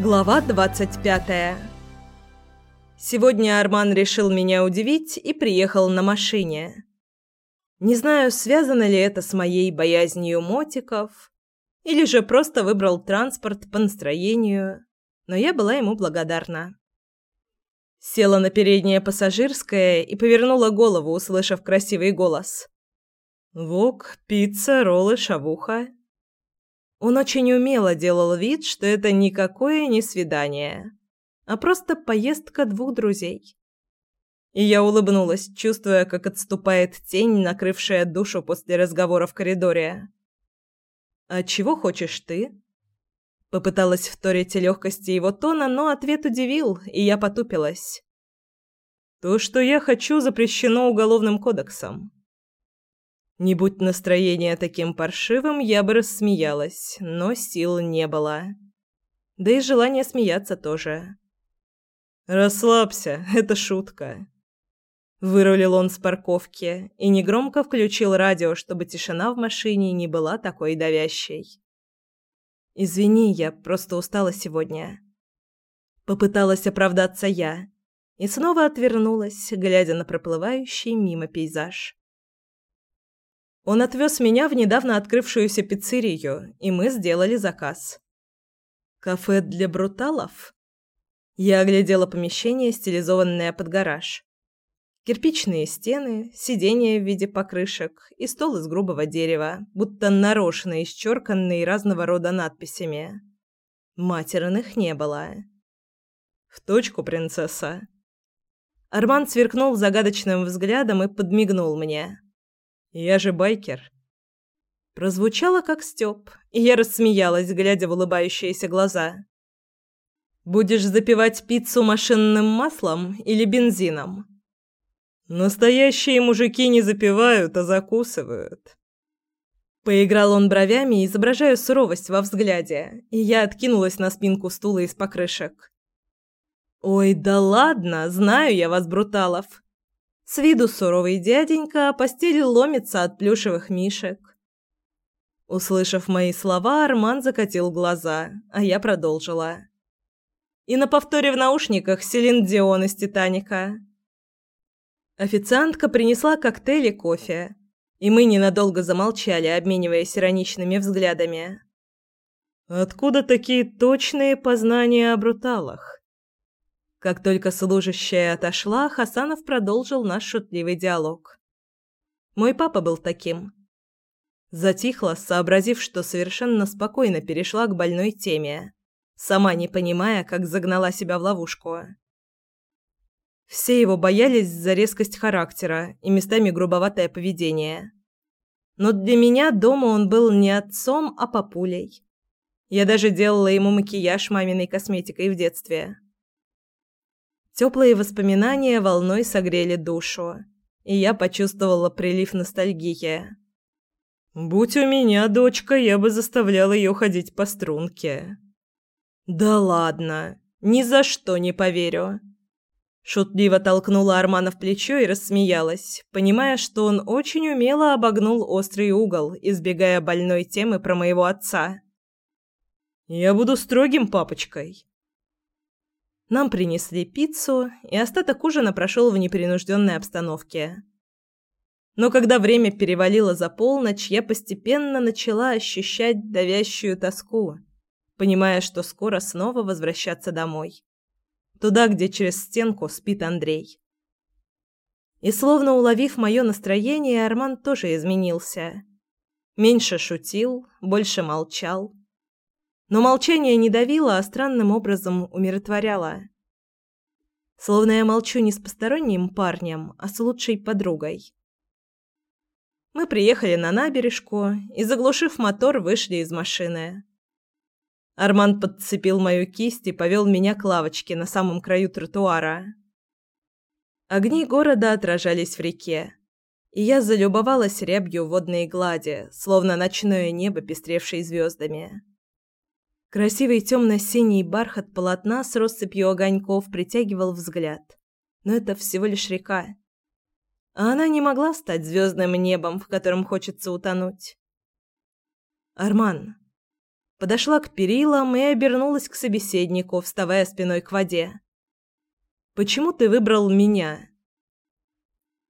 Глава 25. Сегодня Арман решил меня удивить и приехал на машине. Не знаю, связано ли это с моей боязнью мотиков, или же просто выбрал транспорт по настроению, но я была ему благодарна. Села на переднее пассажирское и повернула голову, услышав красивый голос. «Вок, пицца, роллы, шавуха». Он очень умело делал вид, что это никакое не свидание, а просто поездка двух друзей. И я улыбнулась, чувствуя, как отступает тень, накрывшая душу после разговора в коридоре. «А чего хочешь ты?» Попыталась вторить легкости его тона, но ответ удивил, и я потупилась. «То, что я хочу, запрещено уголовным кодексом». Не будь настроение таким паршивым, я бы рассмеялась, но сил не было. Да и желания смеяться тоже. «Расслабься, это шутка». Вырулил он с парковки и негромко включил радио, чтобы тишина в машине не была такой давящей. «Извини, я просто устала сегодня». Попыталась оправдаться я и снова отвернулась, глядя на проплывающий мимо пейзаж. Он отвез меня в недавно открывшуюся пиццерию, и мы сделали заказ. «Кафе для бруталов?» Я оглядела помещение, стилизованное под гараж. Кирпичные стены, сиденья в виде покрышек и стол из грубого дерева, будто нарочно исчерканный разного рода надписями. Матерных не было. «В точку, принцесса!» Арман сверкнул загадочным взглядом и подмигнул мне. Я же байкер. Прозвучало как Стёб, и я рассмеялась, глядя в улыбающиеся глаза. Будешь запивать пиццу машинным маслом или бензином? Настоящие мужики не запивают, а закусывают. Поиграл он бровями, изображая суровость во взгляде, и я откинулась на спинку стула из покрышек. «Ой, да ладно, знаю я вас, бруталов. С виду суровый дяденька, а постель ломится от плюшевых мишек. Услышав мои слова, Арман закатил глаза, а я продолжила. И на повторе в наушниках Селин Дион из «Титаника». Официантка принесла коктейль и кофе, и мы ненадолго замолчали, обмениваясь ироничными взглядами. «Откуда такие точные познания о бруталах?» Как только служащая отошла, Хасанов продолжил наш шутливый диалог. Мой папа был таким. Затихла, сообразив, что совершенно спокойно перешла к больной теме, сама не понимая, как загнала себя в ловушку. Все его боялись за резкость характера и местами грубоватое поведение. Но для меня дома он был не отцом, а папулей. Я даже делала ему макияж маминой косметикой в детстве. Теплые воспоминания волной согрели душу, и я почувствовала прилив ностальгии. «Будь у меня дочка, я бы заставляла ее ходить по струнке». «Да ладно, ни за что не поверю». Шутливо толкнула Армана в плечо и рассмеялась, понимая, что он очень умело обогнул острый угол, избегая больной темы про моего отца. «Я буду строгим папочкой. Нам принесли пиццу, и остаток ужина прошел в непринужденной обстановке. Но когда время перевалило за полночь, я постепенно начала ощущать давящую тоску, понимая, что скоро снова возвращаться домой. Туда, где через стенку спит Андрей. И словно уловив мое настроение, Арман тоже изменился. Меньше шутил, больше молчал. Но молчание не давило, а странным образом умиротворяло. Словно я молчу не с посторонним парнем, а с лучшей подругой. Мы приехали на набережку и, заглушив мотор, вышли из машины. Арман подцепил мою кисть и повел меня к лавочке на самом краю тротуара. Огни города отражались в реке, и я залюбовалась рябью водной глади, словно ночное небо, пестревшее звездами. Красивый темно-синий бархат полотна с россыпью огоньков притягивал взгляд. Но это всего лишь река. А она не могла стать звездным небом, в котором хочется утонуть. «Арман». подошла к перилам и обернулась к собеседнику, вставая спиной к воде. «Почему ты выбрал меня?»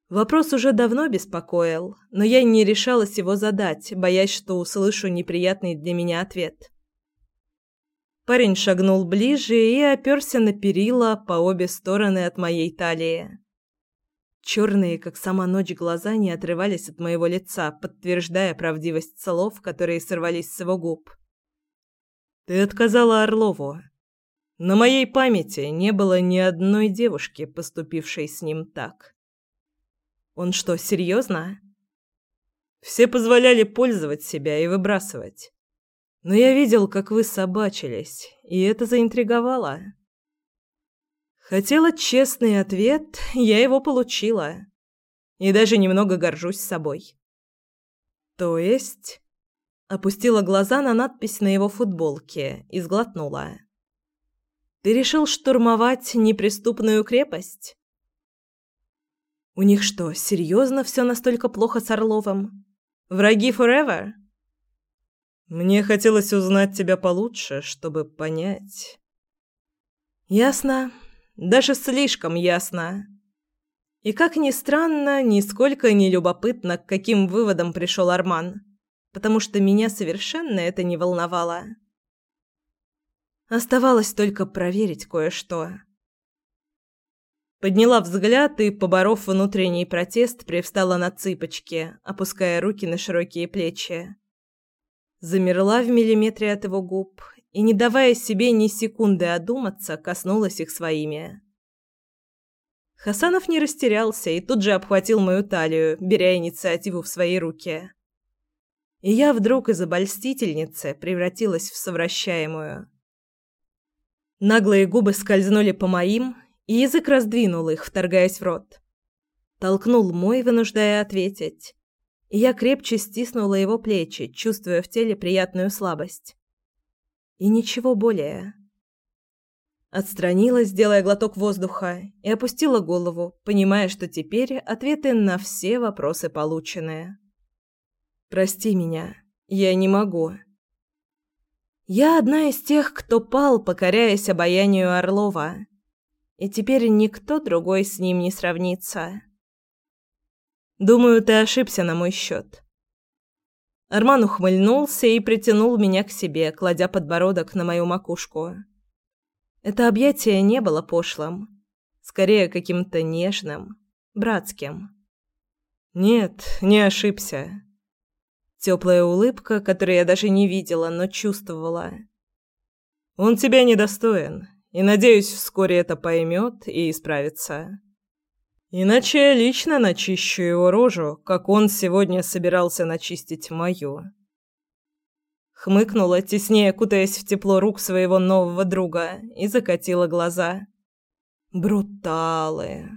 Вопрос уже давно беспокоил, но я не решалась его задать, боясь, что услышу неприятный для меня ответ. Парень шагнул ближе и оперся на перила по обе стороны от моей талии. Черные, как сама ночь, глаза не отрывались от моего лица, подтверждая правдивость слов, которые сорвались с его губ. «Ты отказала Орлову. На моей памяти не было ни одной девушки, поступившей с ним так». Он что, серьезно? Все позволяли пользовать себя и выбрасывать. Но я видел, как вы собачились, и это заинтриговало. Хотела честный ответ, я его получила. И даже немного горжусь собой. То есть... Опустила глаза на надпись на его футболке и сглотнула. «Ты решил штурмовать неприступную крепость?» У них что, серьезно все настолько плохо с Орловым? Враги forever? Мне хотелось узнать тебя получше, чтобы понять. Ясно. Даже слишком ясно. И как ни странно, нисколько не любопытно, к каким выводам пришел Арман, потому что меня совершенно это не волновало. Оставалось только проверить кое-что. Подняла взгляд и, поборов внутренний протест, привстала на цыпочки, опуская руки на широкие плечи. Замерла в миллиметре от его губ и, не давая себе ни секунды одуматься, коснулась их своими. Хасанов не растерялся и тут же обхватил мою талию, беря инициативу в свои руки. И я вдруг из обольстительницы превратилась в совращаемую. Наглые губы скользнули по моим, и язык раздвинул их, вторгаясь в рот. Толкнул мой, вынуждая ответить. И я крепче стиснула его плечи, чувствуя в теле приятную слабость. И ничего более. Отстранилась, делая глоток воздуха, и опустила голову, понимая, что теперь ответы на все вопросы получены. «Прости меня, я не могу». Я одна из тех, кто пал, покоряясь обаянию Орлова и теперь никто другой с ним не сравнится. Думаю, ты ошибся на мой счет. Арман ухмыльнулся и притянул меня к себе, кладя подбородок на мою макушку. Это объятие не было пошлым, скорее каким-то нежным, братским. Нет, не ошибся. Теплая улыбка, которую я даже не видела, но чувствовала. Он тебя недостоин, и, надеюсь, вскоре это поймет и исправится. Иначе я лично начищу его рожу, как он сегодня собирался начистить мою. Хмыкнула, теснее кутаясь в тепло рук своего нового друга, и закатила глаза. «Бруталы!»